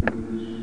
Because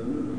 Amen.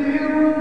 الْمُسْتَكْبِرُونَ